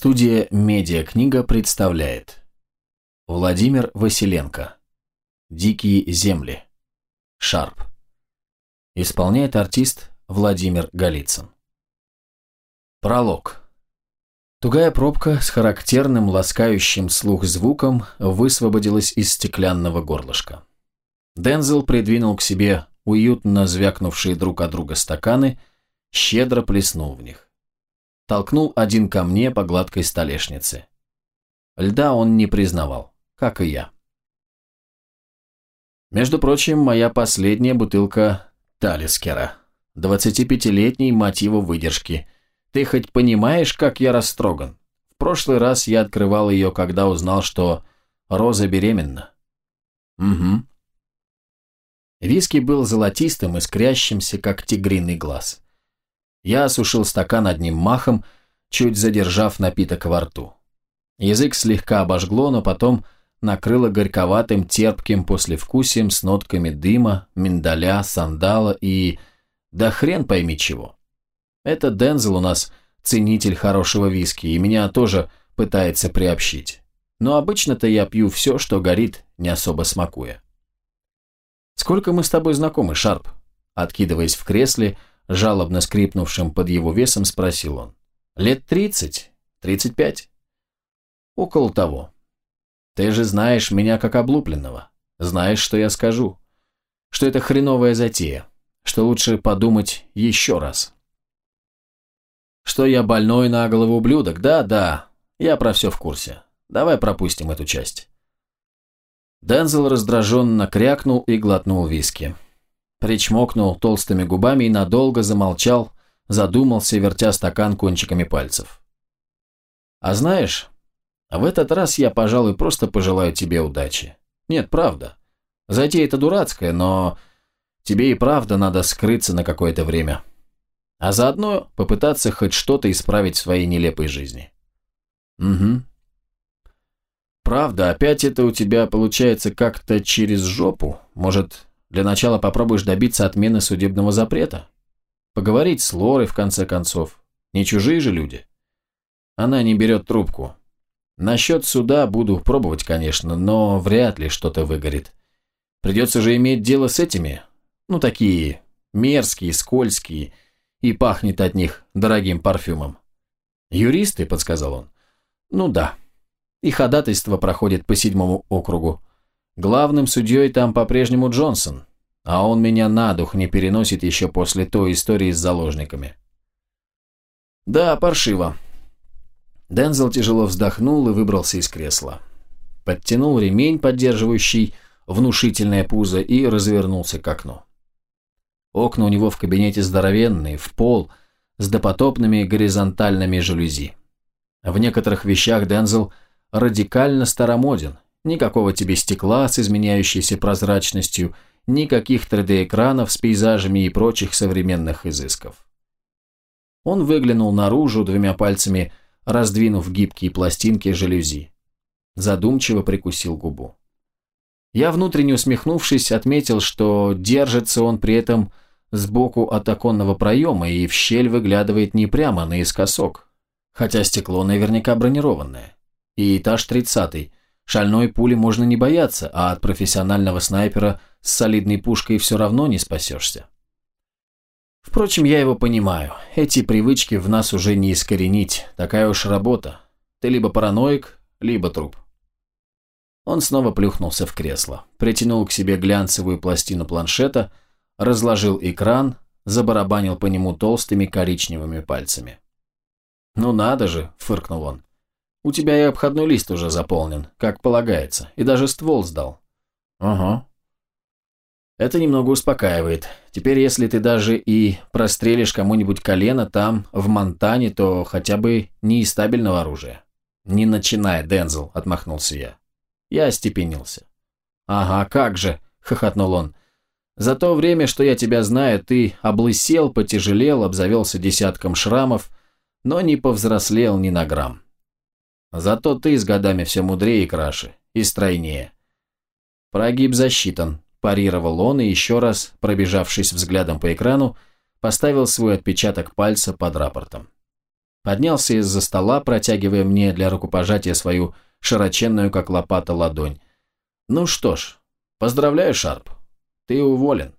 Студия «Медиакнига» представляет. Владимир Василенко. «Дикие земли» Шарп. Исполняет артист Владимир Голицын. Пролог. Тугая пробка с характерным ласкающим слух звуком высвободилась из стеклянного горлышка. Дензел придвинул к себе уютно звякнувшие друг от друга стаканы, щедро плеснул в них толкнул один ко мне по гладкой столешнице. Льда он не признавал, как и я. Между прочим, моя последняя бутылка Талискера. 25-летней мотива выдержки. Ты хоть понимаешь, как я растроган? В прошлый раз я открывал ее, когда узнал, что Роза беременна. Угу. Виски был золотистым, искрящимся, как тигриный глаз. Я осушил стакан одним махом, чуть задержав напиток во рту. Язык слегка обожгло, но потом накрыло горьковатым, терпким послевкусием с нотками дыма, миндаля, сандала и... да хрен пойми чего. Это Дензел у нас ценитель хорошего виски, и меня тоже пытается приобщить. Но обычно-то я пью все, что горит, не особо смакуя. «Сколько мы с тобой знакомы, Шарп?» Откидываясь в кресле, жалобно скрипнувшим под его весом, спросил он. «Лет тридцать? Тридцать пять?» «Около того. Ты же знаешь меня как облупленного. Знаешь, что я скажу. Что это хреновая затея. Что лучше подумать еще раз». «Что я больной на голову ублюдок? Да, да. Я про все в курсе. Давай пропустим эту часть». Дензел раздраженно крякнул и глотнул виски. Причмокнул толстыми губами и надолго замолчал, задумался, вертя стакан кончиками пальцев. «А знаешь, в этот раз я, пожалуй, просто пожелаю тебе удачи. Нет, правда. Затея это дурацкая, но тебе и правда надо скрыться на какое-то время. А заодно попытаться хоть что-то исправить в своей нелепой жизни». «Угу. Правда, опять это у тебя получается как-то через жопу. Может, для начала попробуешь добиться отмены судебного запрета. Поговорить с Лорой, в конце концов. Не чужие же люди. Она не берет трубку. Насчет суда буду пробовать, конечно, но вряд ли что-то выгорит. Придется же иметь дело с этими, ну, такие мерзкие, скользкие, и пахнет от них дорогим парфюмом. Юристы, подсказал он. Ну да. И ходатайство проходит по седьмому округу. Главным судьей там по-прежнему Джонсон, а он меня на дух не переносит еще после той истории с заложниками. Да, паршиво. Дензел тяжело вздохнул и выбрался из кресла. Подтянул ремень, поддерживающий внушительное пузо, и развернулся к окну. Окна у него в кабинете здоровенные, в пол, с допотопными горизонтальными жалюзи. В некоторых вещах Дензел радикально старомоден, Никакого тебе стекла с изменяющейся прозрачностью, никаких 3D-экранов с пейзажами и прочих современных изысков. Он выглянул наружу двумя пальцами, раздвинув гибкие пластинки жалюзи. Задумчиво прикусил губу. Я, внутренне усмехнувшись, отметил, что держится он при этом сбоку от оконного проема и в щель выглядывает не прямо наискосок, хотя стекло наверняка бронированное. И этаж тридцатый, Шальной пули можно не бояться, а от профессионального снайпера с солидной пушкой все равно не спасешься. Впрочем, я его понимаю. Эти привычки в нас уже не искоренить. Такая уж работа. Ты либо параноик, либо труп. Он снова плюхнулся в кресло, притянул к себе глянцевую пластину планшета, разложил экран, забарабанил по нему толстыми коричневыми пальцами. «Ну надо же!» – фыркнул он. У тебя и обходной лист уже заполнен, как полагается, и даже ствол сдал. Ага. Это немного успокаивает. Теперь, если ты даже и прострелишь кому-нибудь колено там, в Монтане, то хотя бы не из стабильного оружия. Не начинай, Дензел, отмахнулся я. Я остепенился. Ага, как же, хохотнул он. За то время, что я тебя знаю, ты облысел, потяжелел, обзавелся десятком шрамов, но не повзрослел ни на грамм. Зато ты с годами все мудрее и краше, и стройнее. Прогиб засчитан, парировал он и еще раз, пробежавшись взглядом по экрану, поставил свой отпечаток пальца под рапортом. Поднялся из-за стола, протягивая мне для рукопожатия свою широченную, как лопата, ладонь. «Ну что ж, поздравляю, Шарп. Ты уволен».